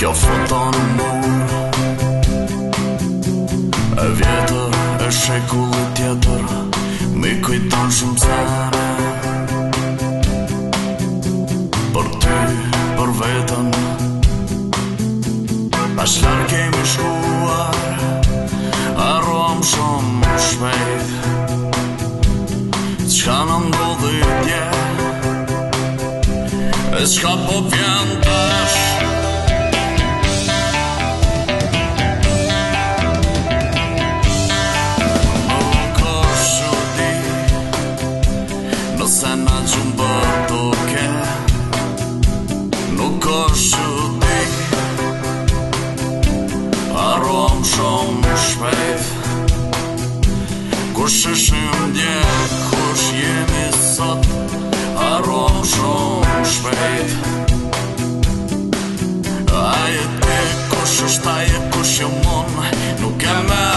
Kjo foto në mur E vjetër e shekullë tjetër Mi kujton shumë zere Për ty, për vetën A shlarë kemi shkuar A ruam shumë më shpejt Qka në ndodhë i tje E shka po vjen shumë shumë shpejt Kur shëshim dje, kur shjemi sot Arruam shumë shpejt A jetë e kush është kush jë Nuk e me